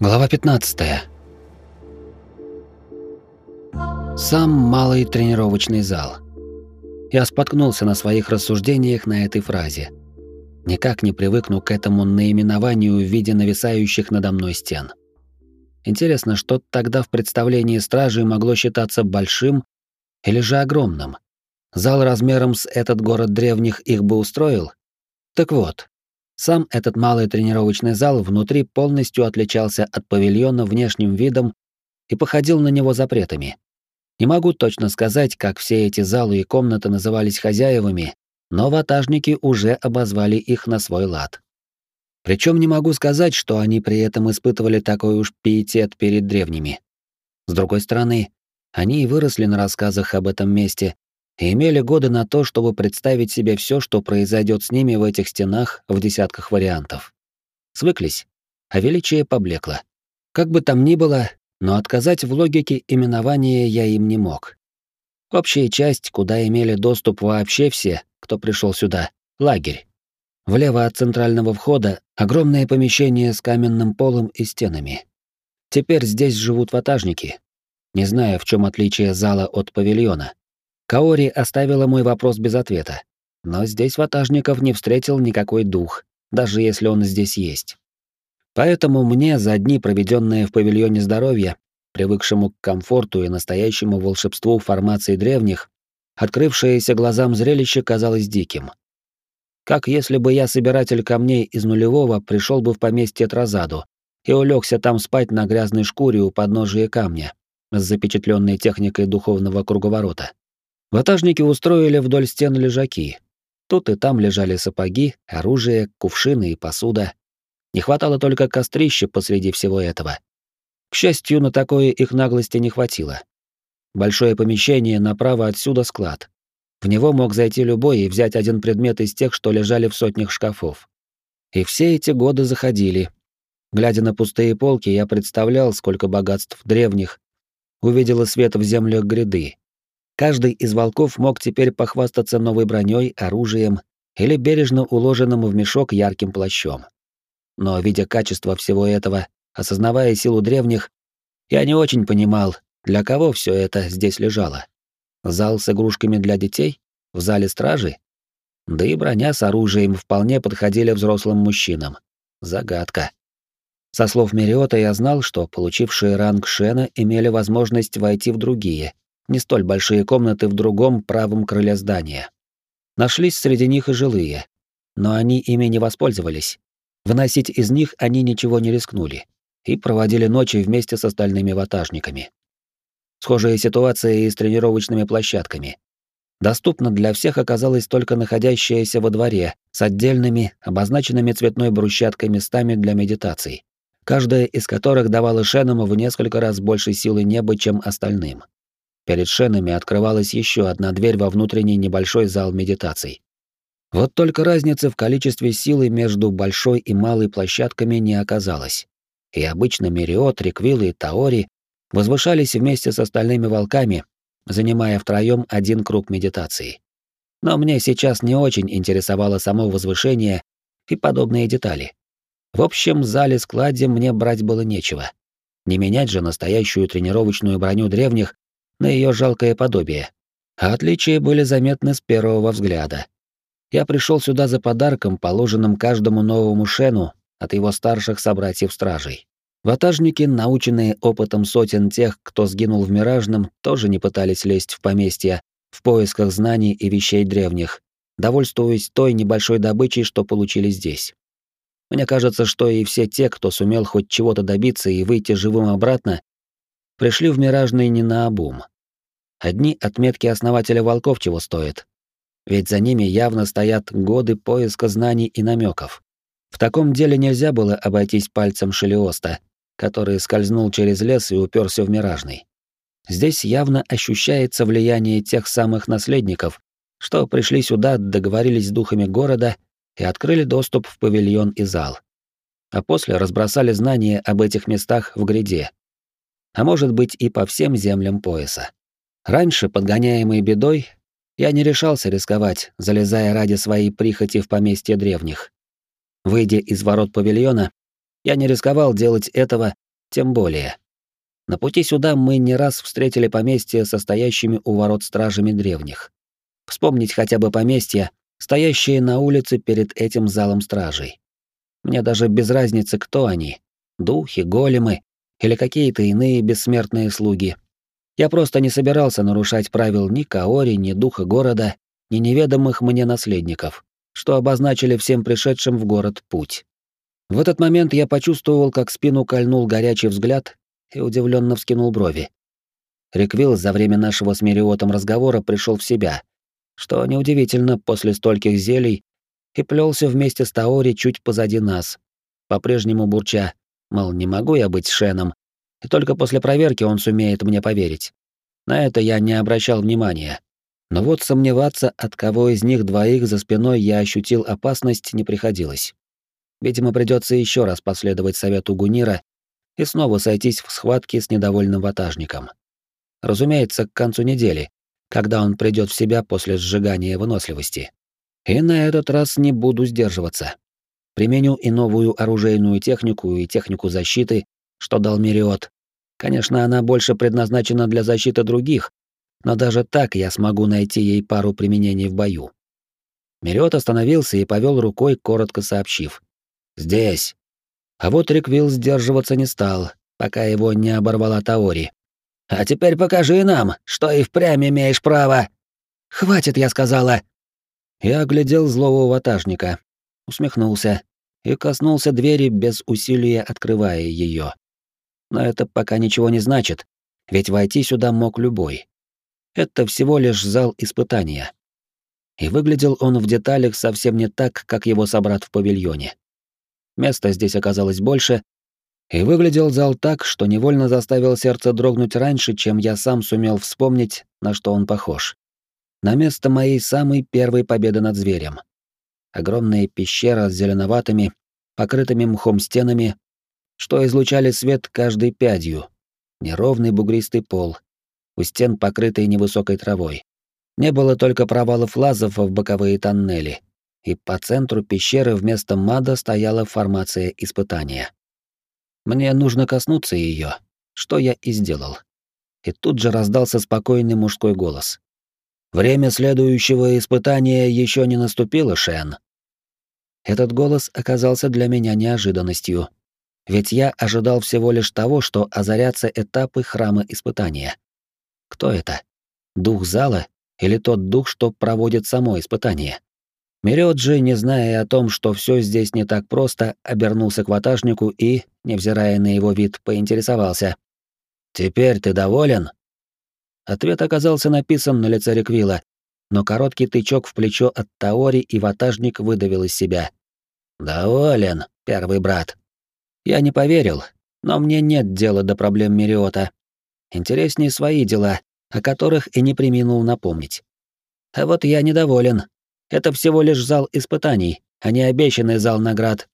Глава 15. Сам малый тренировочный зал. Я споткнулся на своих рассуждениях на этой фразе. Никак не привыкну к этому наименованию в виде нависающих надо мной стен. Интересно, что тогда в представлении стражей могло считаться большим или же огромным? Зал размером с этот город древних их бы устроил? Так вот, сам этот малый тренировочный зал внутри полностью отличался от павильона внешним видом и походил на него запретами. Не могу точно сказать, как все эти залы и комнаты назывались хозяевами, но ватажники уже обозвали их на свой лад. Причем не могу сказать, что они при этом испытывали такой уж пиетет перед древними. С другой стороны, они и выросли на рассказах об этом месте и имели годы на то, чтобы представить себе все, что произойдет с ними в этих стенах в десятках вариантов. Свыклись, а величие поблекло. Как бы там ни было, но отказать в логике именования я им не мог. Общая часть, куда имели доступ вообще все, кто пришел сюда — лагерь. Влево от центрального входа огромное помещение с каменным полом и стенами. Теперь здесь живут ватажники. Не знаю, в чем отличие зала от павильона. Каори оставила мой вопрос без ответа. Но здесь ватажников не встретил никакой дух, даже если он здесь есть. Поэтому мне за дни, проведенные в павильоне здоровья, привыкшему к комфорту и настоящему волшебству формации древних, открывшееся глазам зрелище казалось диким. Как если бы я, собиратель камней из нулевого, пришел бы в поместье Тразаду и улегся там спать на грязной шкуре у подножия камня с запечатленной техникой духовного круговорота. Ватажники устроили вдоль стен лежаки. Тут и там лежали сапоги, оружие, кувшины и посуда. Не хватало только кострища посреди всего этого. К счастью, на такое их наглости не хватило. Большое помещение направо отсюда склад. В него мог зайти любой и взять один предмет из тех, что лежали в сотнях шкафов. И все эти годы заходили. Глядя на пустые полки, я представлял, сколько богатств древних увидела свет в землях гряды, Каждый из волков мог теперь похвастаться новой броней, оружием или бережно уложенным в мешок ярким плащом. Но, видя качество всего этого, осознавая силу древних, я не очень понимал, для кого все это здесь лежало. Зал с игрушками для детей? В зале стражи? Да и броня с оружием вполне подходили взрослым мужчинам. Загадка. Со слов Мериота я знал, что получившие ранг Шена имели возможность войти в другие, не столь большие комнаты в другом правом крыле здания. Нашлись среди них и жилые, но они ими не воспользовались. Выносить из них они ничего не рискнули и проводили ночи вместе с остальными ватажниками. Схожая ситуация и с тренировочными площадками. Доступна для всех оказалась только находящаяся во дворе с отдельными, обозначенными цветной брусчаткой местами для медитаций, каждая из которых давала Шенному в несколько раз больше силы неба, чем остальным. Перед шенами открывалась еще одна дверь во внутренний небольшой зал медитаций. Вот только разницы в количестве силы между большой и малой площадками не оказалось. И обычно Мериот, Риквилл и Таори возвышались вместе с остальными волками, занимая втроем один круг медитации. Но мне сейчас не очень интересовало само возвышение и подобные детали. В общем зале-складе мне брать было нечего. Не менять же настоящую тренировочную броню древних на ее жалкое подобие. А отличия были заметны с первого взгляда. Я пришел сюда за подарком, положенным каждому новому шену от его старших собратьев-стражей. Ватажники, наученные опытом сотен тех, кто сгинул в Миражном, тоже не пытались лезть в поместья в поисках знаний и вещей древних, довольствуясь той небольшой добычей, что получили здесь. Мне кажется, что и все те, кто сумел хоть чего-то добиться и выйти живым обратно, пришли в Миражный не наобум. Одни отметки основателя волков чего стоят. Ведь за ними явно стоят годы поиска знаний и намеков. В таком деле нельзя было обойтись пальцем Шелиоста, который скользнул через лес и уперся в Миражный. Здесь явно ощущается влияние тех самых наследников, что пришли сюда, договорились с духами города и открыли доступ в павильон и зал. А после разбросали знания об этих местах в гряде, а может быть и по всем землям пояса. Раньше, подгоняемый бедой, я не решался рисковать, залезая ради своей прихоти в поместье древних. Выйдя из ворот павильона, я не рисковал делать этого тем более. На пути сюда мы не раз встретили поместья, состоящими у ворот стражами древних. Вспомнить хотя бы поместья, стоящие на улице перед этим залом стражей. Мне даже без разницы, кто они — духи, големы или какие-то иные бессмертные слуги. Я просто не собирался нарушать правил ни Каори, ни духа города, ни неведомых мне наследников, что обозначили всем пришедшим в город путь. В этот момент я почувствовал, как спину кольнул горячий взгляд и удивленно вскинул брови. Риквилл за время нашего с Мериотом разговора пришел в себя, что неудивительно после стольких зелий, и плелся вместе с Таори чуть позади нас, по-прежнему бурча, мол, не могу я быть Шеном, и только после проверки он сумеет мне поверить. На это я не обращал внимания. Но вот сомневаться, от кого из них двоих за спиной я ощутил опасность, не приходилось. Видимо, придется еще раз последовать совету Гунира и снова сойтись в схватке с недовольным ватажником. Разумеется, к концу недели, когда он придет в себя после сжигания выносливости. И на этот раз не буду сдерживаться. Применю и новую оружейную технику, и технику защиты, что дал Мириот. Конечно, она больше предназначена для защиты других, но даже так я смогу найти ей пару применений в бою. Мириот остановился и повел рукой, коротко сообщив. «Здесь». А вот Риквилл сдерживаться не стал, пока его не оборвала Таори. «А теперь покажи нам, что и впрямь имеешь право!» «Хватит, я сказала!» Я оглядел злого ватажника, усмехнулся и коснулся двери без усилия, открывая ее. Но это пока ничего не значит, ведь войти сюда мог любой. Это всего лишь зал испытания. И выглядел он в деталях совсем не так, как его собрат в павильоне. Места здесь оказалось больше, и выглядел зал так, что невольно заставил сердце дрогнуть раньше, чем я сам сумел вспомнить, на что он похож. На место моей самой первой победы над зверем. Огромная пещера с зеленоватыми, покрытыми мхом стенами, что излучали свет каждой пядью. Неровный бугристый пол, у стен покрытый невысокой травой. Не было только провалов лазов в боковые тоннели, и по центру пещеры вместо мада стояла формация испытания. Мне нужно коснуться ее, что я и сделал. И тут же раздался спокойный мужской голос. «Время следующего испытания еще не наступило, Шен». Этот голос оказался для меня неожиданностью, ведь я ожидал всего лишь того, что озарятся этапы храма испытания. Кто это? Дух зала или тот дух, что проводит само испытание? Мерёджи, не зная о том, что все здесь не так просто, обернулся к ватажнику и, невзирая на его вид, поинтересовался. «Теперь ты доволен?» Ответ оказался написан на лице Реквила, но короткий тычок в плечо от Таори и ватажник выдавил из себя. «Доволен, первый брат». Я не поверил, но мне нет дела до проблем Мериота. Интереснее свои дела, о которых и не приминул напомнить. А вот я недоволен, это всего лишь зал испытаний, а не обещанный зал наград.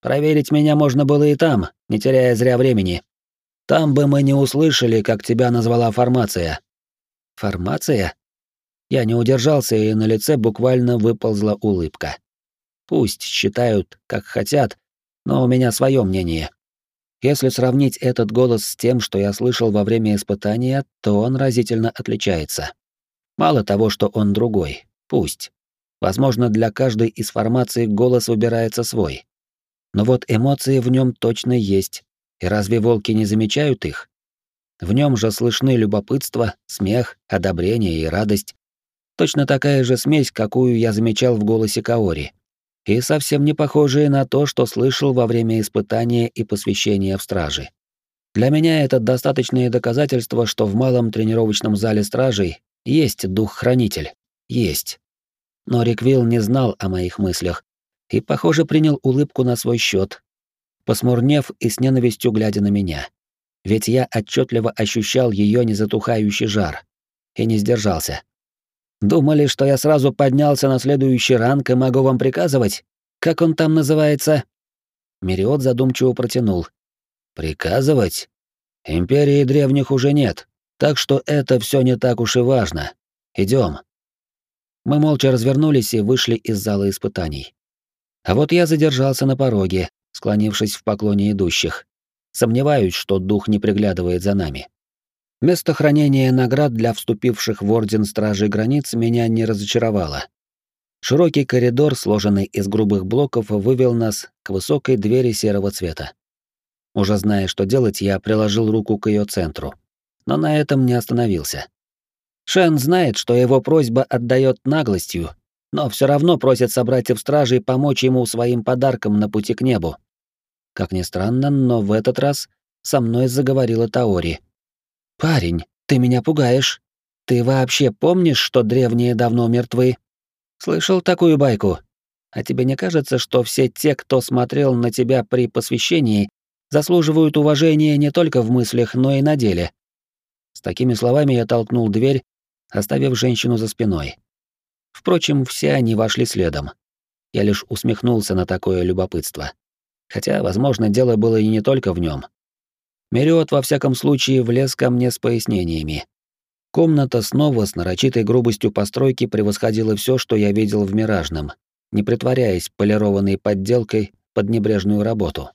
Проверить меня можно было и там, не теряя зря времени. Там бы мы не услышали, как тебя назвала формация. Формация? Я не удержался, и на лице буквально выползла улыбка. Пусть считают, как хотят, но у меня свое мнение. Если сравнить этот голос с тем, что я слышал во время испытания, то он разительно отличается. Мало того, что он другой, пусть. Возможно, для каждой из формаций голос выбирается свой. Но вот эмоции в нем точно есть. И разве волки не замечают их? В нем же слышны любопытство, смех, одобрение и радость. Точно такая же смесь, какую я замечал в голосе Каори. И совсем не похожие на то, что слышал во время испытания и посвящения в стражи. Для меня это достаточное доказательство, что в малом тренировочном зале стражей есть дух-хранитель. Есть но Риквилл не знал о моих мыслях и, похоже, принял улыбку на свой счет, посмурнев и с ненавистью глядя на меня. Ведь я отчетливо ощущал ее незатухающий жар и не сдержался. Думали, что я сразу поднялся на следующий ранг и могу вам приказывать? Как он там называется? Мериот задумчиво протянул. Приказывать? Империи древних уже нет, так что это все не так уж и важно. Идем. Мы молча развернулись и вышли из зала испытаний. А вот я задержался на пороге, склонившись в поклоне идущих. Сомневаюсь, что дух не приглядывает за нами. Место хранения наград для вступивших в Орден Стражей Границ меня не разочаровало. Широкий коридор, сложенный из грубых блоков, вывел нас к высокой двери серого цвета. Уже зная, что делать, я приложил руку к ее центру. Но на этом не остановился. Шен знает, что его просьба отдает наглостью, но все равно просит собратьев стражей помочь ему своим подарком на пути к небу. Как ни странно, но в этот раз со мной заговорила Таори. «Парень, ты меня пугаешь. Ты вообще помнишь, что древние давно мертвы?» «Слышал такую байку? А тебе не кажется, что все те, кто смотрел на тебя при посвящении, заслуживают уважения не только в мыслях, но и на деле?» С такими словами я толкнул дверь, оставив женщину за спиной. Впрочем, все они вошли следом. Я лишь усмехнулся на такое любопытство. Хотя, возможно, дело было и не только в нем. Мериот, во всяком случае, влез ко мне с пояснениями. Комната снова с нарочитой грубостью постройки превосходила все, что я видел в «Миражном», не притворяясь полированной подделкой под небрежную работу,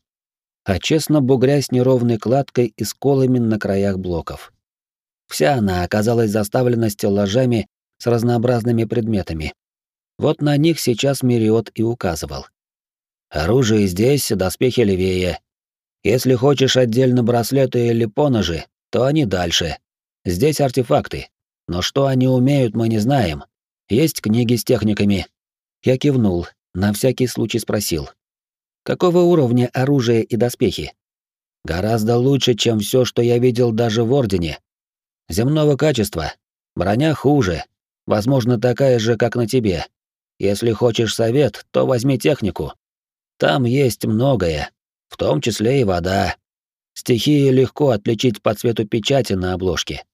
а честно бугрясь неровной кладкой и сколами на краях блоков. Вся она оказалась заставлена стеллажами с разнообразными предметами. Вот на них сейчас Мириот и указывал. Оружие здесь, доспехи левее. Если хочешь отдельно браслеты или поножи, то они дальше. Здесь артефакты. Но что они умеют, мы не знаем. Есть книги с техниками. Я кивнул, на всякий случай спросил. Какого уровня оружие и доспехи? Гораздо лучше, чем все, что я видел даже в Ордене. Земного качества. Броня хуже. Возможно, такая же, как на тебе. Если хочешь совет, то возьми технику. Там есть многое, в том числе и вода. Стихии легко отличить по цвету печати на обложке.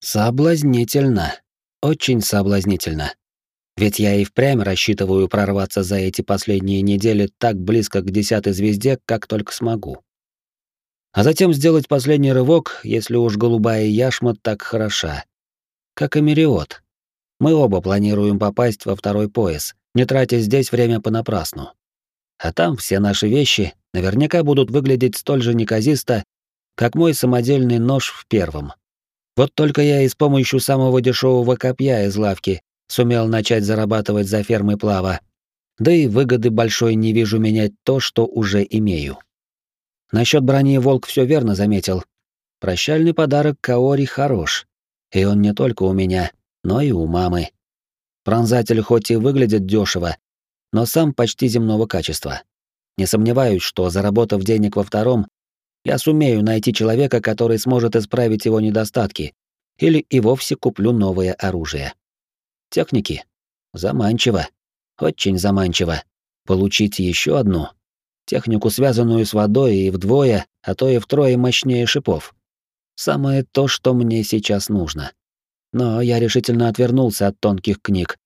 Соблазнительно. Очень соблазнительно. Ведь я и впрямь рассчитываю прорваться за эти последние недели так близко к десятой звезде, как только смогу. А затем сделать последний рывок, если уж голубая яшма так хороша. Как и Мериот. Мы оба планируем попасть во второй пояс, не тратя здесь время понапрасну а там все наши вещи наверняка будут выглядеть столь же неказисто, как мой самодельный нож в первом. Вот только я и с помощью самого дешевого копья из лавки сумел начать зарабатывать за фермой плава. Да и выгоды большой не вижу менять то, что уже имею. Насчет брони волк все верно заметил. Прощальный подарок Каори хорош. И он не только у меня, но и у мамы. Пронзатель хоть и выглядит дешево, но сам почти земного качества. Не сомневаюсь, что, заработав денег во втором, я сумею найти человека, который сможет исправить его недостатки, или и вовсе куплю новое оружие. Техники. Заманчиво. Очень заманчиво. Получить еще одну. Технику, связанную с водой и вдвое, а то и втрое мощнее шипов. Самое то, что мне сейчас нужно. Но я решительно отвернулся от тонких книг,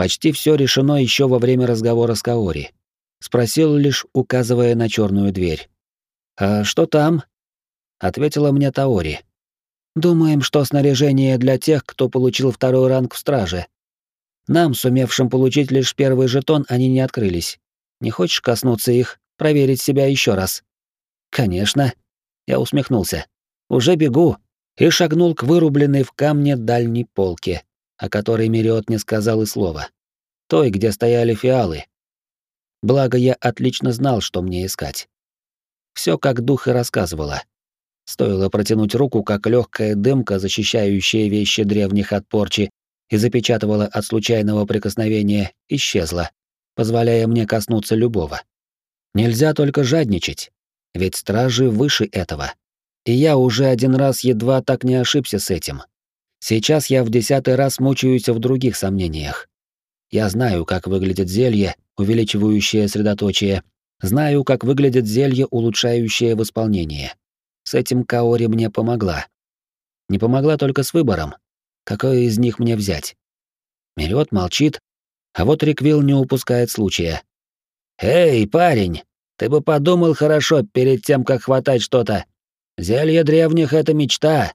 Почти все решено еще во время разговора с Каори. Спросил лишь, указывая на черную дверь. «А что там?» Ответила мне Таори. «Думаем, что снаряжение для тех, кто получил второй ранг в страже. Нам, сумевшим получить лишь первый жетон, они не открылись. Не хочешь коснуться их, проверить себя еще раз?» «Конечно». Я усмехнулся. «Уже бегу» и шагнул к вырубленной в камне дальней полке о которой Мериот не сказал и слова. Той, где стояли фиалы. Благо, я отлично знал, что мне искать. Все как дух и рассказывала. Стоило протянуть руку, как легкая дымка, защищающая вещи древних от порчи, и запечатывала от случайного прикосновения, исчезла, позволяя мне коснуться любого. Нельзя только жадничать, ведь стражи выше этого. И я уже один раз едва так не ошибся с этим. Сейчас я в десятый раз мучаюсь в других сомнениях. Я знаю, как выглядит зелье, увеличивающее средоточие, знаю, как выглядит зелье, улучшающее восполнение. С этим Каори мне помогла. Не помогла только с выбором. Какое из них мне взять? Мелиот молчит, а вот Риквилл не упускает случая. «Эй, парень, ты бы подумал хорошо перед тем, как хватать что-то. Зелье древних — это мечта,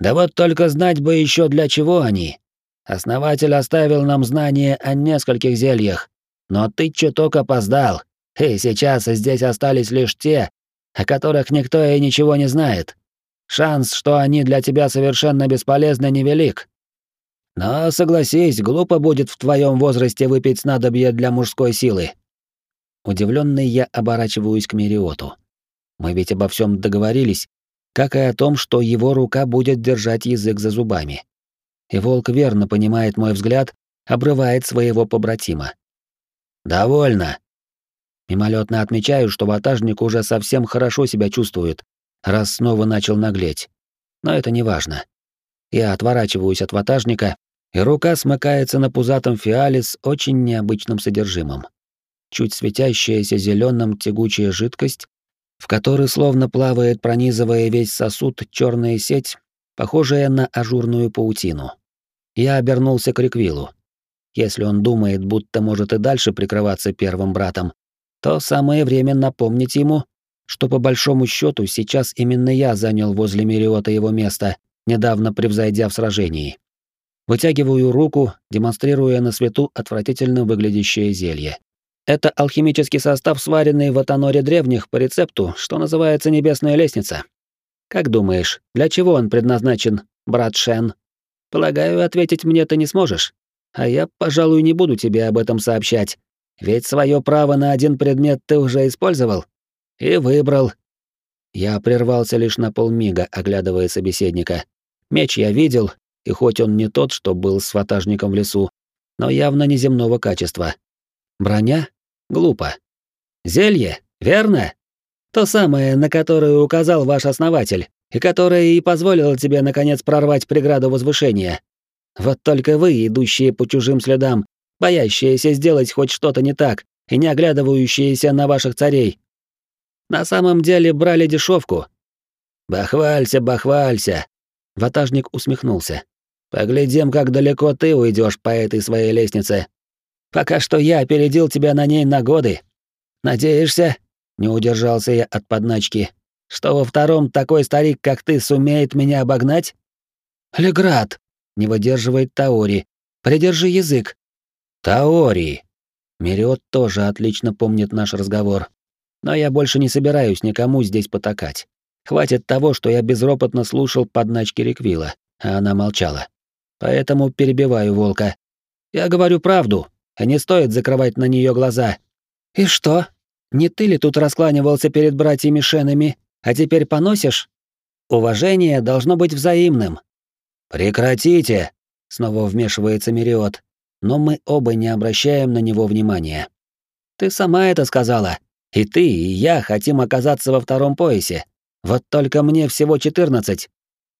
да вот только знать бы еще для чего они. Основатель оставил нам знания о нескольких зельях, но ты чуток опоздал, и сейчас здесь остались лишь те, о которых никто и ничего не знает. Шанс, что они для тебя совершенно бесполезны, невелик. Но согласись, глупо будет в твоем возрасте выпить снадобье для мужской силы. Удивленный я оборачиваюсь к Мериоту. Мы ведь обо всем договорились, как и о том, что его рука будет держать язык за зубами. И волк верно понимает мой взгляд, обрывает своего побратима. «Довольно!» Мимолетно отмечаю, что ватажник уже совсем хорошо себя чувствует, раз снова начал наглеть. Но это не важно. Я отворачиваюсь от ватажника, и рука смыкается на пузатом фиале с очень необычным содержимым. Чуть светящаяся зеленым тягучая жидкость, в которой словно плавает, пронизывая весь сосуд, черная сеть, похожая на ажурную паутину. Я обернулся к Риквилу. Если он думает, будто может и дальше прикрываться первым братом, то самое время напомнить ему, что по большому счету сейчас именно я занял возле Мериота его место, недавно превзойдя в сражении. Вытягиваю руку, демонстрируя на свету отвратительно выглядящее зелье. Это алхимический состав, сваренный в Атаноре древних по рецепту, что называется Небесная лестница. Как думаешь, для чего он предназначен, брат Шен? Полагаю, ответить мне ты не сможешь. А я, пожалуй, не буду тебе об этом сообщать. Ведь свое право на один предмет ты уже использовал. И выбрал. Я прервался лишь на полмига, оглядывая собеседника. Меч я видел, и хоть он не тот, что был с ватажником в лесу, но явно неземного качества. Броня? Глупо. Зелье? Верно? То самое, на которое указал ваш основатель, и которое и позволило тебе, наконец, прорвать преграду возвышения. Вот только вы, идущие по чужим следам, боящиеся сделать хоть что-то не так и не оглядывающиеся на ваших царей. На самом деле брали дешевку. «Бахвалься, бахвалься!» Ватажник усмехнулся. «Поглядим, как далеко ты уйдешь по этой своей лестнице. Пока что я опередил тебя на ней на годы. Надеешься?» Не удержался я от подначки. «Что во втором такой старик, как ты, сумеет меня обогнать?» «Леград!» — не выдерживает Таори. «Придержи язык!» «Таори!» Мериот тоже отлично помнит наш разговор. Но я больше не собираюсь никому здесь потакать. Хватит того, что я безропотно слушал подначки Реквила, а она молчала. Поэтому перебиваю волка. Я говорю правду, а не стоит закрывать на нее глаза. И что? Не ты ли тут раскланивался перед братьями Шенами, а теперь поносишь? Уважение должно быть взаимным. Прекратите, снова вмешивается Мериот, но мы оба не обращаем на него внимания. Ты сама это сказала. И ты, и я хотим оказаться во втором поясе. Вот только мне всего четырнадцать.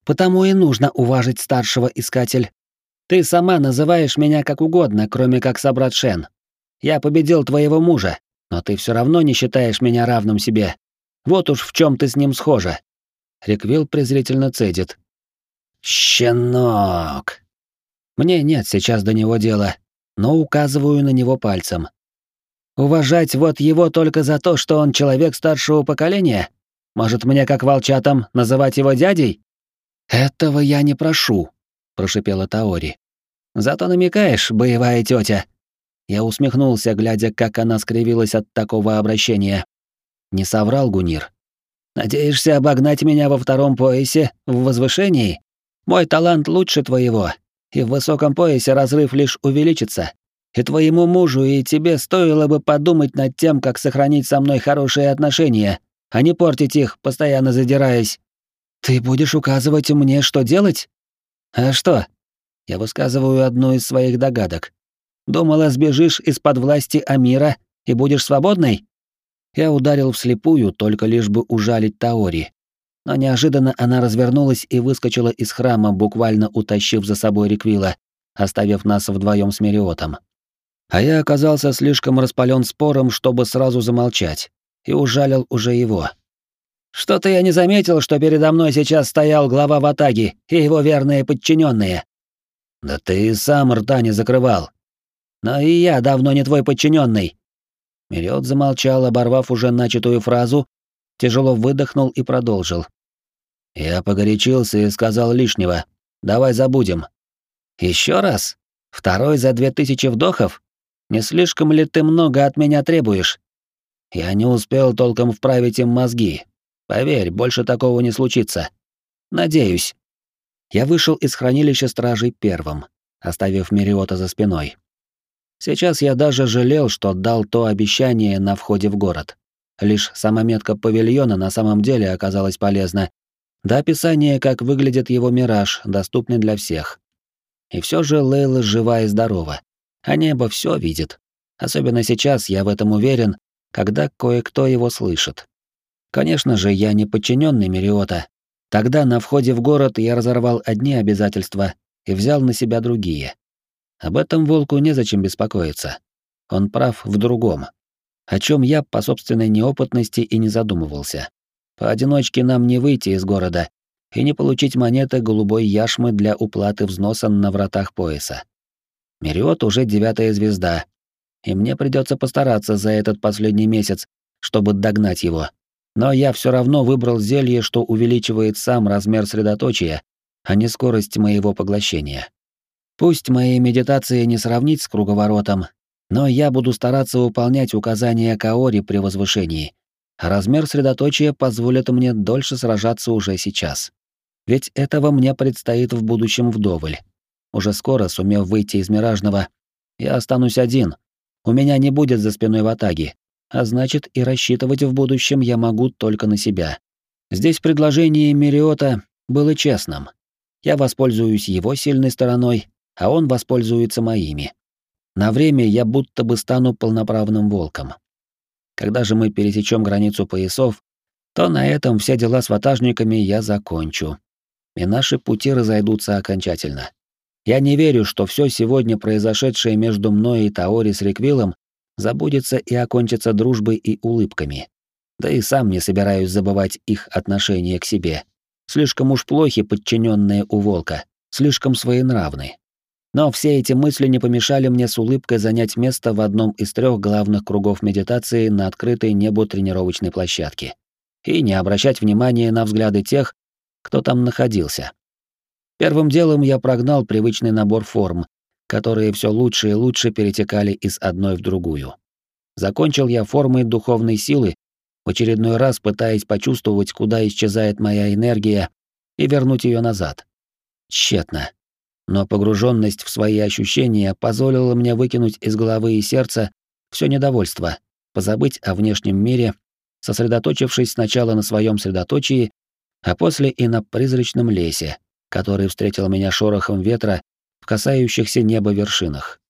Потому и нужно уважить старшего искатель. Ты сама называешь меня как угодно, кроме как собрат Шен. Я победил твоего мужа, но ты все равно не считаешь меня равным себе. Вот уж в чем ты с ним схожа. Риквилл презрительно цедит. Щенок. Мне нет сейчас до него дела, но указываю на него пальцем. Уважать вот его только за то, что он человек старшего поколения? Может, мне как волчатам называть его дядей? Этого я не прошу, прошипела Таори. Зато намекаешь, боевая тетя. Я усмехнулся, глядя, как она скривилась от такого обращения. Не соврал Гунир. Надеешься обогнать меня во втором поясе, в возвышении? Мой талант лучше твоего, и в высоком поясе разрыв лишь увеличится. И твоему мужу, и тебе стоило бы подумать над тем, как сохранить со мной хорошие отношения, а не портить их, постоянно задираясь. Ты будешь указывать мне, что делать? А что? Я высказываю одну из своих догадок. Думала, сбежишь из-под власти Амира и будешь свободной? Я ударил вслепую, только лишь бы ужалить Таори. Но неожиданно она развернулась и выскочила из храма, буквально утащив за собой Риквила, оставив нас вдвоем с Мериотом. А я оказался слишком распален спором, чтобы сразу замолчать, и ужалил уже его. Что-то я не заметил, что передо мной сейчас стоял глава Ватаги и его верные подчиненные. Да ты и сам рта не закрывал. Но и я давно не твой подчиненный. Мериот замолчал, оборвав уже начатую фразу, тяжело выдохнул и продолжил. Я погорячился и сказал лишнего. Давай забудем. Еще раз? Второй за две тысячи вдохов? Не слишком ли ты много от меня требуешь? Я не успел толком вправить им мозги, Поверь, больше такого не случится. Надеюсь. Я вышел из хранилища стражей первым, оставив Мериота за спиной. Сейчас я даже жалел, что дал то обещание на входе в город. Лишь сама метка павильона на самом деле оказалась полезна. Да описание, как выглядит его мираж, доступны для всех. И все же Лейла жива и здорова. А небо все видит. Особенно сейчас я в этом уверен, когда кое-кто его слышит. Конечно же, я не подчиненный Мериота. Тогда на входе в город я разорвал одни обязательства и взял на себя другие. Об этом волку незачем беспокоиться. Он прав в другом. О чем я по собственной неопытности и не задумывался. Поодиночке нам не выйти из города и не получить монеты голубой яшмы для уплаты взноса на вратах пояса. Мериот уже девятая звезда, и мне придется постараться за этот последний месяц, чтобы догнать его. Но я все равно выбрал зелье, что увеличивает сам размер средоточия, а не скорость моего поглощения. Пусть мои медитации не сравнить с круговоротом, но я буду стараться выполнять указания Каори при возвышении. А размер средоточия позволит мне дольше сражаться уже сейчас. Ведь этого мне предстоит в будущем вдоволь. Уже скоро, сумев выйти из Миражного, я останусь один. У меня не будет за спиной ватаги, а значит и рассчитывать в будущем я могу только на себя. Здесь предложение Мириота было честным. Я воспользуюсь его сильной стороной, а он воспользуется моими. На время я будто бы стану полноправным волком. Когда же мы пересечем границу поясов, то на этом все дела с ватажниками я закончу. И наши пути разойдутся окончательно. Я не верю, что все сегодня произошедшее между мной и Таори с Риквиллом забудется и окончится дружбой и улыбками. Да и сам не собираюсь забывать их отношение к себе. Слишком уж плохи подчиненные у волка, слишком своенравны. Но все эти мысли не помешали мне с улыбкой занять место в одном из трех главных кругов медитации на открытой небу тренировочной площадке и не обращать внимания на взгляды тех, кто там находился. Первым делом я прогнал привычный набор форм, которые все лучше и лучше перетекали из одной в другую. Закончил я формой духовной силы, в очередной раз пытаясь почувствовать, куда исчезает моя энергия, и вернуть ее назад. Тщетно но погруженность в свои ощущения позволила мне выкинуть из головы и сердца все недовольство, позабыть о внешнем мире, сосредоточившись сначала на своем средоточии, а после и на призрачном лесе, который встретил меня шорохом ветра в касающихся неба вершинах.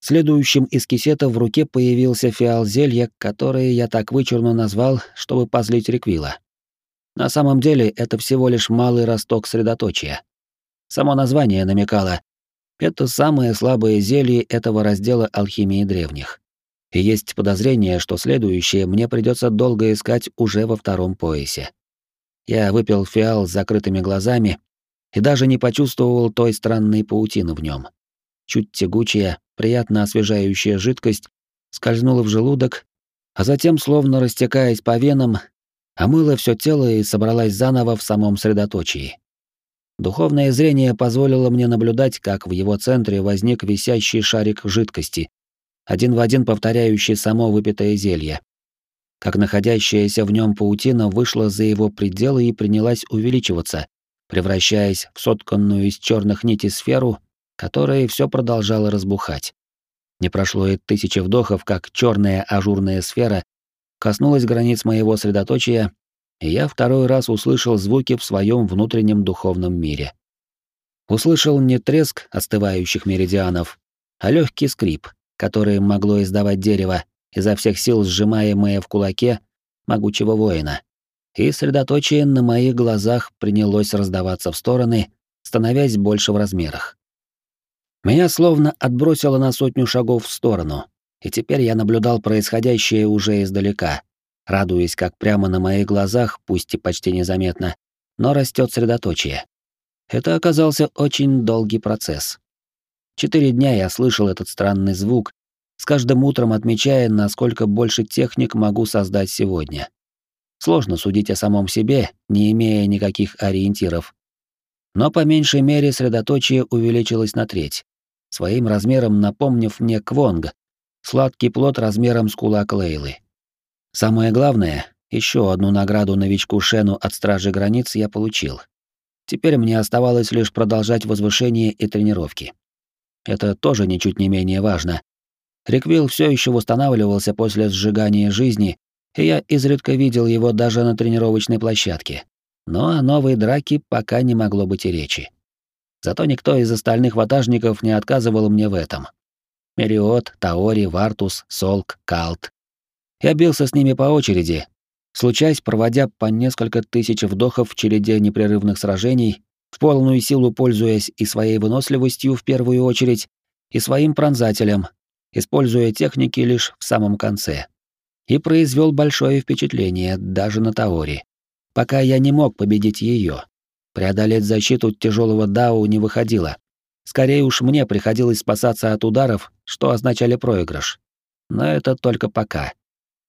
Следующим из кисета в руке появился фиал зелья, которое я так вычурно назвал, чтобы позлить реквила. На самом деле это всего лишь малый росток средоточия. Само название намекало. Это самое слабое зелье этого раздела алхимии древних. И есть подозрение, что следующее мне придется долго искать уже во втором поясе. Я выпил фиал с закрытыми глазами и даже не почувствовал той странной паутины в нем. Чуть тягучая, приятно освежающая жидкость скользнула в желудок, а затем, словно растекаясь по венам, омыла все тело и собралась заново в самом средоточии. Духовное зрение позволило мне наблюдать, как в его центре возник висящий шарик жидкости, один в один повторяющий само выпитое зелье. Как находящаяся в нем паутина вышла за его пределы и принялась увеличиваться, превращаясь в сотканную из черных нитей сферу, которая все продолжала разбухать. Не прошло и тысячи вдохов, как черная ажурная сфера коснулась границ моего средоточия и я второй раз услышал звуки в своем внутреннем духовном мире. Услышал не треск остывающих меридианов, а легкий скрип, который могло издавать дерево, изо всех сил сжимаемое в кулаке могучего воина. И средоточие на моих глазах принялось раздаваться в стороны, становясь больше в размерах. Меня словно отбросило на сотню шагов в сторону, и теперь я наблюдал происходящее уже издалека, радуясь, как прямо на моих глазах, пусть и почти незаметно, но растет средоточие. Это оказался очень долгий процесс. Четыре дня я слышал этот странный звук, с каждым утром отмечая, насколько больше техник могу создать сегодня. Сложно судить о самом себе, не имея никаких ориентиров. Но по меньшей мере средоточие увеличилось на треть, своим размером напомнив мне квонг, сладкий плод размером с кулак Лейлы. Самое главное, Еще одну награду новичку Шену от Стражи Границ я получил. Теперь мне оставалось лишь продолжать возвышение и тренировки. Это тоже ничуть не менее важно. Реквил все еще восстанавливался после сжигания жизни, и я изредка видел его даже на тренировочной площадке. Но о новой драке пока не могло быть и речи. Зато никто из остальных ватажников не отказывал мне в этом. Мериот, Таори, Вартус, Солк, Калт. Я бился с ними по очереди, случалось, проводя по несколько тысяч вдохов в череде непрерывных сражений, в полную силу пользуясь и своей выносливостью в первую очередь, и своим пронзателем, используя техники лишь в самом конце. И произвел большое впечатление даже на Таори. Пока я не мог победить ее. Преодолеть защиту тяжелого Дау не выходило. Скорее уж мне приходилось спасаться от ударов, что означали проигрыш. Но это только пока.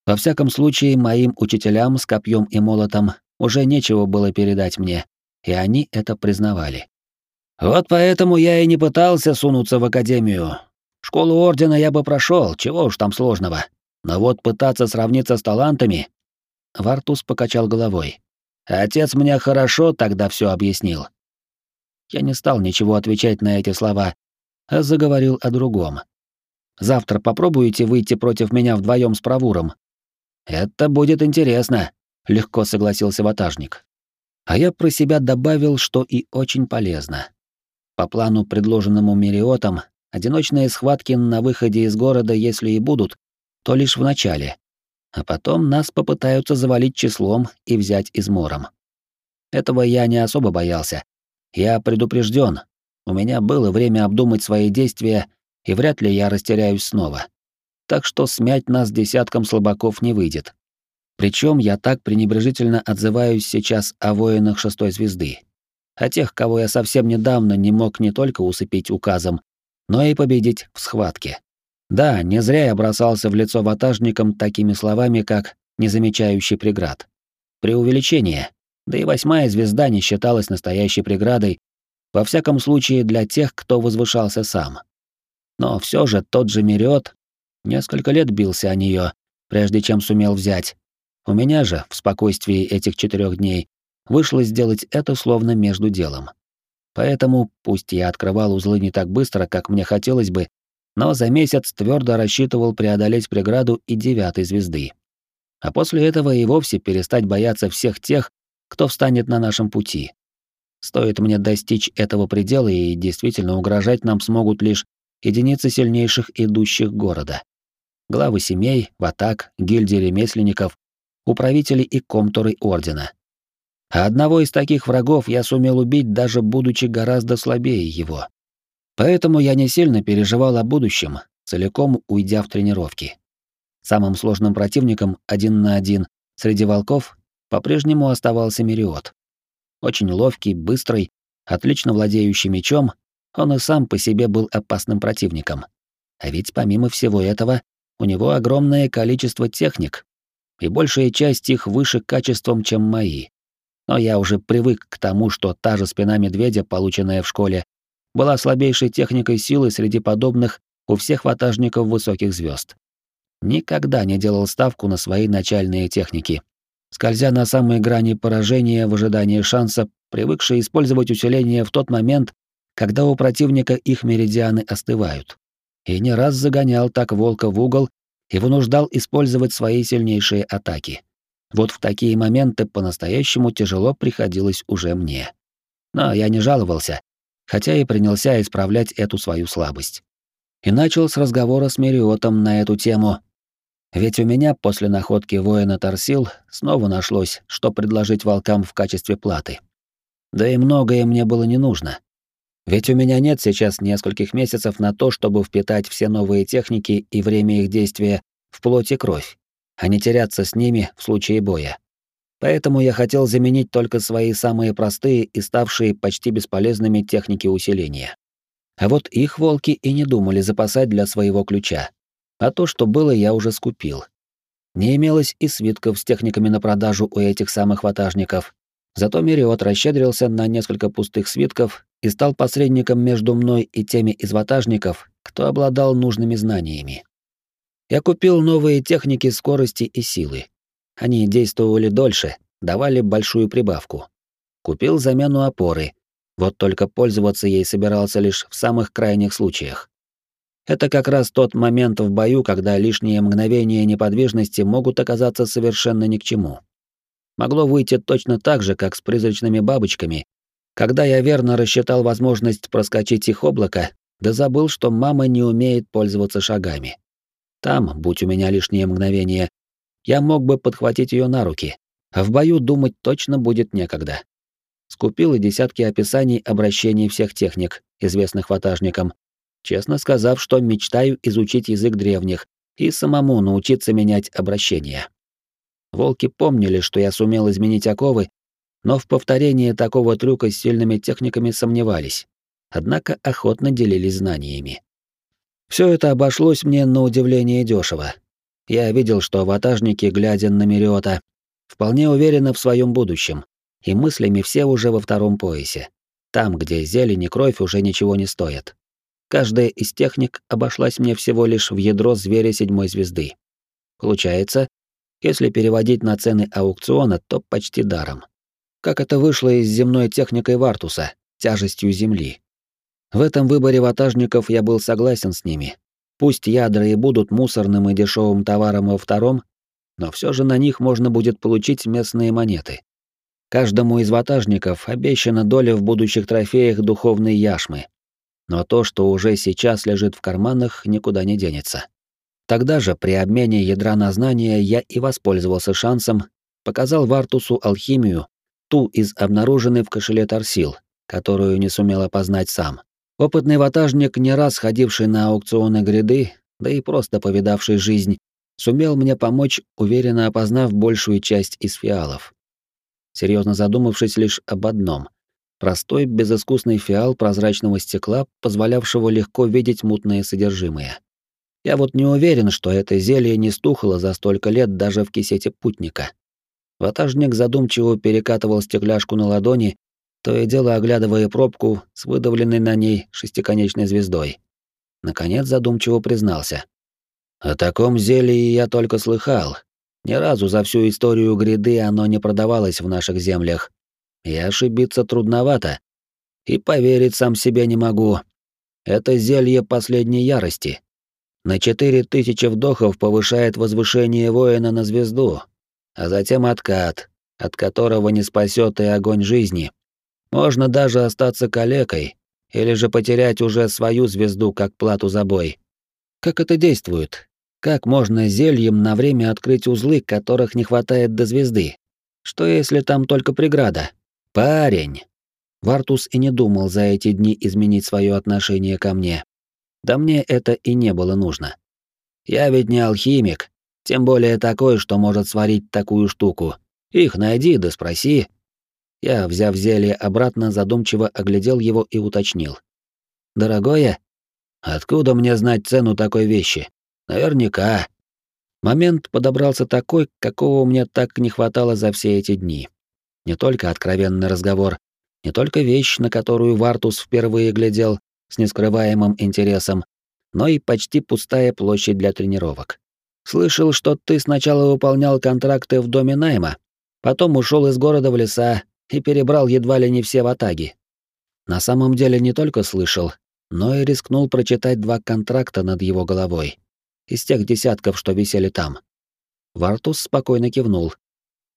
Во всяком случае, моим учителям с копьем и молотом уже нечего было передать мне, и они это признавали. Вот поэтому я и не пытался сунуться в академию. Школу ордена я бы прошел, чего уж там сложного. Но вот пытаться сравниться с талантами... Вартус покачал головой. Отец мне хорошо тогда все объяснил. Я не стал ничего отвечать на эти слова, а заговорил о другом. Завтра попробуете выйти против меня вдвоем с правуром. Это будет интересно, легко согласился ватажник. А я про себя добавил, что и очень полезно. По плану, предложенному Мериотом, одиночные схватки на выходе из города, если и будут, то лишь в начале. А потом нас попытаются завалить числом и взять измором. Этого я не особо боялся. Я предупрежден. У меня было время обдумать свои действия, и вряд ли я растеряюсь снова. Так что смять нас десятком слабаков не выйдет. Причем я так пренебрежительно отзываюсь сейчас о воинах шестой звезды. О тех, кого я совсем недавно не мог не только усыпить указом, но и победить в схватке. Да, не зря я бросался в лицо ватажникам такими словами, как «незамечающий преград». Преувеличение. Да и восьмая звезда не считалась настоящей преградой, во всяком случае для тех, кто возвышался сам. Но все же тот же Мериот несколько лет бился о нее, прежде чем сумел взять, у меня же, в спокойствии этих четырех дней, вышло сделать это словно между делом. Поэтому, пусть я открывал узлы не так быстро, как мне хотелось бы, но за месяц твердо рассчитывал преодолеть преграду и девятой звезды. А после этого и вовсе перестать бояться всех тех, кто встанет на нашем пути. Стоит мне достичь этого предела, и действительно угрожать нам смогут лишь единицы сильнейших идущих города. Главы семей, ватак, гильдии ремесленников, управители и комторы ордена. А одного из таких врагов я сумел убить, даже будучи гораздо слабее его. Поэтому я не сильно переживал о будущем, целиком уйдя в тренировки. Самым сложным противником один на один среди волков по-прежнему оставался Мериот. Очень ловкий, быстрый, отлично владеющий мечом, он и сам по себе был опасным противником. А ведь помимо всего этого, у него огромное количество техник, и большая часть их выше качеством, чем мои. Но я уже привык к тому, что та же спина медведя, полученная в школе, была слабейшей техникой силы среди подобных у всех ватажников высоких звезд. Никогда не делал ставку на свои начальные техники. Скользя на самой грани поражения в ожидании шанса, привыкший использовать усиление в тот момент, когда у противника их меридианы остывают. И не раз загонял так волка в угол и вынуждал использовать свои сильнейшие атаки. Вот в такие моменты по-настоящему тяжело приходилось уже мне. Но я не жаловался, хотя и принялся исправлять эту свою слабость. И начал с разговора с Мериотом на эту тему. Ведь у меня после находки воина Тарсил снова нашлось, что предложить волкам в качестве платы. Да и многое мне было не нужно. Ведь у меня нет сейчас нескольких месяцев на то, чтобы впитать все новые техники и время их действия в плоть и кровь, а не теряться с ними в случае боя. Поэтому я хотел заменить только свои самые простые и ставшие почти бесполезными техники усиления. А вот их волки и не думали запасать для своего ключа. А то, что было, я уже скупил. Не имелось и свитков с техниками на продажу у этих самых ватажников, Зато Мериот расщедрился на несколько пустых свитков и стал посредником между мной и теми из ватажников, кто обладал нужными знаниями. Я купил новые техники скорости и силы. Они действовали дольше, давали большую прибавку. Купил замену опоры, вот только пользоваться ей собирался лишь в самых крайних случаях. Это как раз тот момент в бою, когда лишние мгновения неподвижности могут оказаться совершенно ни к чему. Могло выйти точно так же, как с призрачными бабочками, когда я верно рассчитал возможность проскочить их облако, да забыл, что мама не умеет пользоваться шагами. Там, будь у меня лишнее мгновение, я мог бы подхватить ее на руки, в бою думать точно будет некогда. Скупил и десятки описаний обращений всех техник, известных ватажникам, честно сказав, что мечтаю изучить язык древних и самому научиться менять обращения. Волки помнили, что я сумел изменить оковы, но в повторении такого трюка с сильными техниками сомневались, однако охотно делились знаниями. Все это обошлось мне на удивление дешево. Я видел, что ватажники, глядя на Мириота, вполне уверены в своем будущем, и мыслями все уже во втором поясе, там, где зелень и кровь уже ничего не стоят. Каждая из техник обошлась мне всего лишь в ядро зверя седьмой звезды. Получается, если переводить на цены аукциона, то почти даром. Как это вышло и с земной техникой Вартуса, тяжестью земли. В этом выборе ватажников я был согласен с ними. Пусть ядра и будут мусорным и дешевым товаром во втором, но все же на них можно будет получить местные монеты. Каждому из ватажников обещана доля в будущих трофеях духовной яшмы. Но то, что уже сейчас лежит в карманах, никуда не денется. Тогда же, при обмене ядра на знания, я и воспользовался шансом, показал Вартусу алхимию, ту из обнаруженной в кошеле Торсил, которую не сумел опознать сам. Опытный ватажник, не раз ходивший на аукционы гряды, да и просто повидавший жизнь, сумел мне помочь, уверенно опознав большую часть из фиалов. Серьезно задумавшись лишь об одном — простой, безыскусный фиал прозрачного стекла, позволявшего легко видеть мутное содержимое. Я вот не уверен, что это зелье не стухло за столько лет даже в кисете путника. Ватажник задумчиво перекатывал стекляшку на ладони, то и дело оглядывая пробку с выдавленной на ней шестиконечной звездой. Наконец задумчиво признался. «О таком зелье я только слыхал. Ни разу за всю историю гряды оно не продавалось в наших землях. И ошибиться трудновато. И поверить сам себе не могу. Это зелье последней ярости. На четыре тысячи вдохов повышает возвышение воина на звезду, а затем откат, от которого не спасет и огонь жизни. Можно даже остаться калекой, или же потерять уже свою звезду как плату за бой. Как это действует? Как можно зельем на время открыть узлы, которых не хватает до звезды? Что если там только преграда? Парень! Вартус и не думал за эти дни изменить свое отношение ко мне. Да мне это и не было нужно. Я ведь не алхимик, тем более такой, что может сварить такую штуку. Их найди да спроси. Я, взяв зелье обратно, задумчиво оглядел его и уточнил. «Дорогое? Откуда мне знать цену такой вещи? Наверняка». Момент подобрался такой, какого мне так не хватало за все эти дни. Не только откровенный разговор, не только вещь, на которую Вартус впервые глядел с нескрываемым интересом, но и почти пустая площадь для тренировок. Слышал, что ты сначала выполнял контракты в доме найма, потом ушел из города в леса и перебрал едва ли не все ватаги. На самом деле не только слышал, но и рискнул прочитать два контракта над его головой, из тех десятков, что висели там. Вартус спокойно кивнул.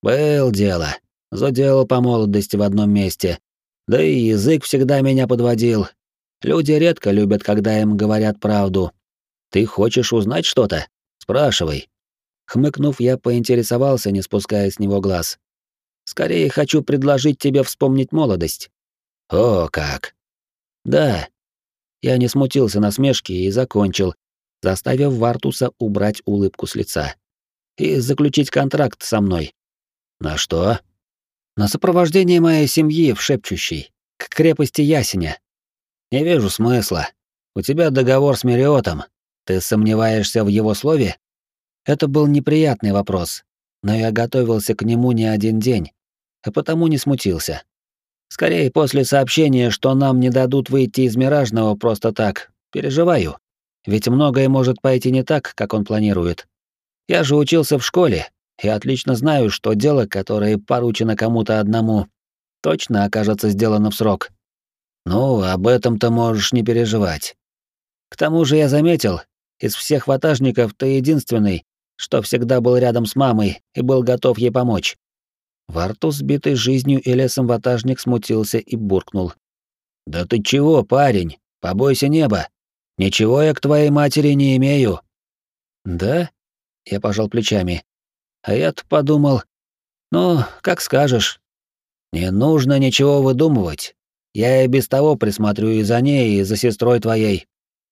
«Был дело. Заделал по молодости в одном месте. Да и язык всегда меня подводил. Люди редко любят, когда им говорят правду. Ты хочешь узнать что-то? Спрашивай. Хмыкнув, я поинтересовался, не спуская с него глаз. Скорее хочу предложить тебе вспомнить молодость. О, как. Да. Я не смутился на смешке и закончил, заставив Вартуса убрать улыбку с лица. И заключить контракт со мной. На что? На сопровождение моей семьи в Шепчущей, к крепости Ясеня. Не вижу смысла. У тебя договор с Мериотом, ты сомневаешься в его слове? Это был неприятный вопрос, но я готовился к нему не один день, а потому не смутился. Скорее, после сообщения, что нам не дадут выйти из Миражного просто так, переживаю. Ведь многое может пойти не так, как он планирует. Я же учился в школе, я отлично знаю, что дело, которое поручено кому-то одному, точно окажется сделано в срок. Ну, об этом-то можешь не переживать. К тому же я заметил, из всех ватажников ты единственный, что всегда был рядом с мамой и был готов ей помочь. Во рту сбитый жизнью и лесом ватажник смутился и буркнул. «Да ты чего, парень? Побойся неба. Ничего я к твоей матери не имею». «Да?» — я пожал плечами. А я-то подумал, ну, как скажешь. Не нужно ничего выдумывать. Я и без того присмотрю и за ней, и за сестрой твоей.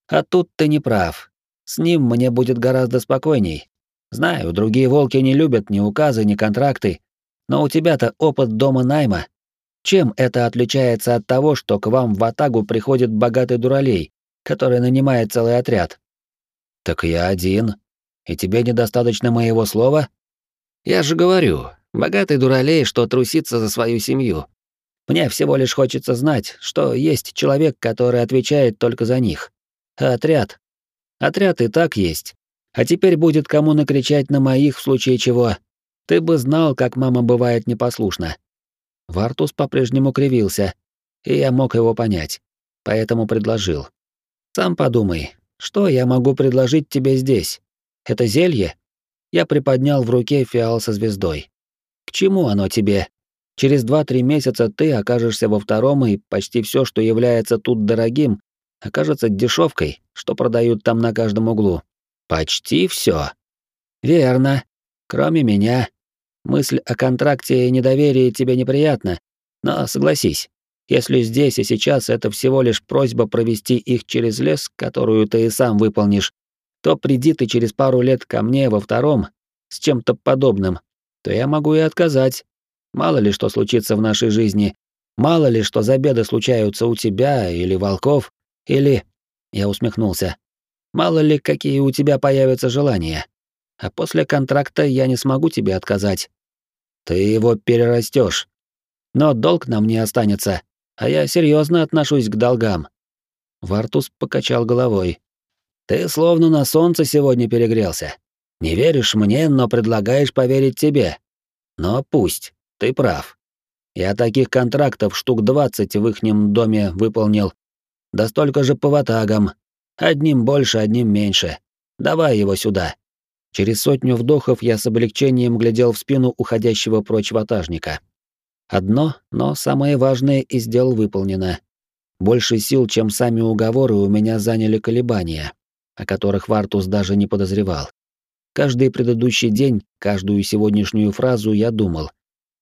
А тут ты не прав. С ним мне будет гораздо спокойней. Знаю, другие волки не любят ни указы, ни контракты, но у тебя-то опыт дома найма. Чем это отличается от того, что к вам в Атагу приходит богатый дуралей, который нанимает целый отряд? Так я один. И тебе недостаточно моего слова? Я же говорю, богатый дуралей, что трусится за свою семью. Мне всего лишь хочется знать, что есть человек, который отвечает только за них. А отряд? Отряд и так есть. А теперь будет кому накричать на моих в случае чего. Ты бы знал, как мама бывает непослушна. Вартус по-прежнему кривился, и я мог его понять, поэтому предложил. Сам подумай, что я могу предложить тебе здесь? Это зелье? Я приподнял в руке фиал со звездой. К чему оно тебе? Через два-три месяца ты окажешься во втором, и почти все, что является тут дорогим, окажется дешевкой, что продают там на каждом углу. Почти все. Верно. Кроме меня. Мысль о контракте и недоверии тебе неприятна, но согласись, если здесь и сейчас это всего лишь просьба провести их через лес, которую ты и сам выполнишь, то приди ты через пару лет ко мне во втором с чем-то подобным, то я могу и отказать. Мало ли что случится в нашей жизни, мало ли что за беды случаются у тебя или волков, или... Я усмехнулся. Мало ли, какие у тебя появятся желания. А после контракта я не смогу тебе отказать. Ты его перерастешь. Но долг нам не останется, а я серьезно отношусь к долгам. Вартус покачал головой. Ты словно на солнце сегодня перегрелся. Не веришь мне, но предлагаешь поверить тебе. Но пусть, ты прав. Я таких контрактов штук двадцать в ихнем доме выполнил. Да столько же по ватагам. Одним больше, одним меньше. Давай его сюда. Через сотню вдохов я с облегчением глядел в спину уходящего прочь ватажника. Одно, но самое важное из дел выполнено. Больше сил, чем сами уговоры, у меня заняли колебания о которых Вартус даже не подозревал. Каждый предыдущий день, каждую сегодняшнюю фразу я думал,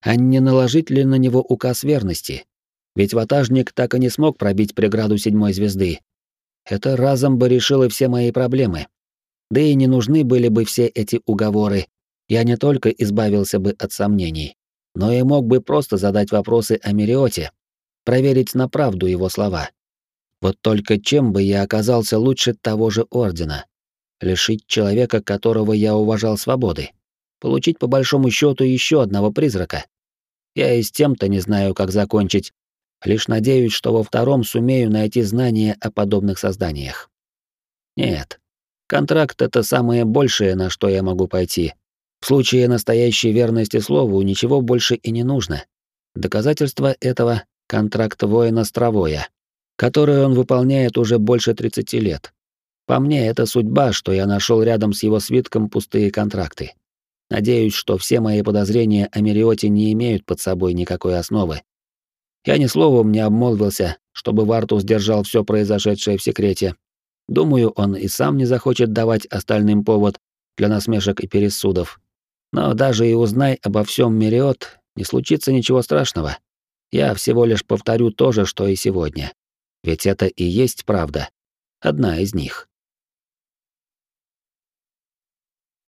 а не наложить ли на него указ верности? Ведь ватажник так и не смог пробить преграду седьмой звезды. Это разом бы решило все мои проблемы. Да и не нужны были бы все эти уговоры. Я не только избавился бы от сомнений, но и мог бы просто задать вопросы о Мериоте, проверить на правду его слова. Вот только чем бы я оказался лучше того же ордена? Лишить человека, которого я уважал свободы. Получить по большому счету еще одного призрака. Я и с тем-то не знаю, как закончить. Лишь надеюсь, что во втором сумею найти знания о подобных созданиях. Нет. Контракт — это самое большее, на что я могу пойти. В случае настоящей верности слову ничего больше и не нужно. Доказательство этого — контракт воина с травоя которую он выполняет уже больше 30 лет. По мне, это судьба, что я нашел рядом с его свитком пустые контракты. Надеюсь, что все мои подозрения о Мериоте не имеют под собой никакой основы. Я ни словом не обмолвился, чтобы Вартус держал все произошедшее в секрете. Думаю, он и сам не захочет давать остальным повод для насмешек и пересудов. Но даже и узнай обо всем Мериот, не случится ничего страшного. Я всего лишь повторю то же, что и сегодня. Ведь это и есть правда. Одна из них.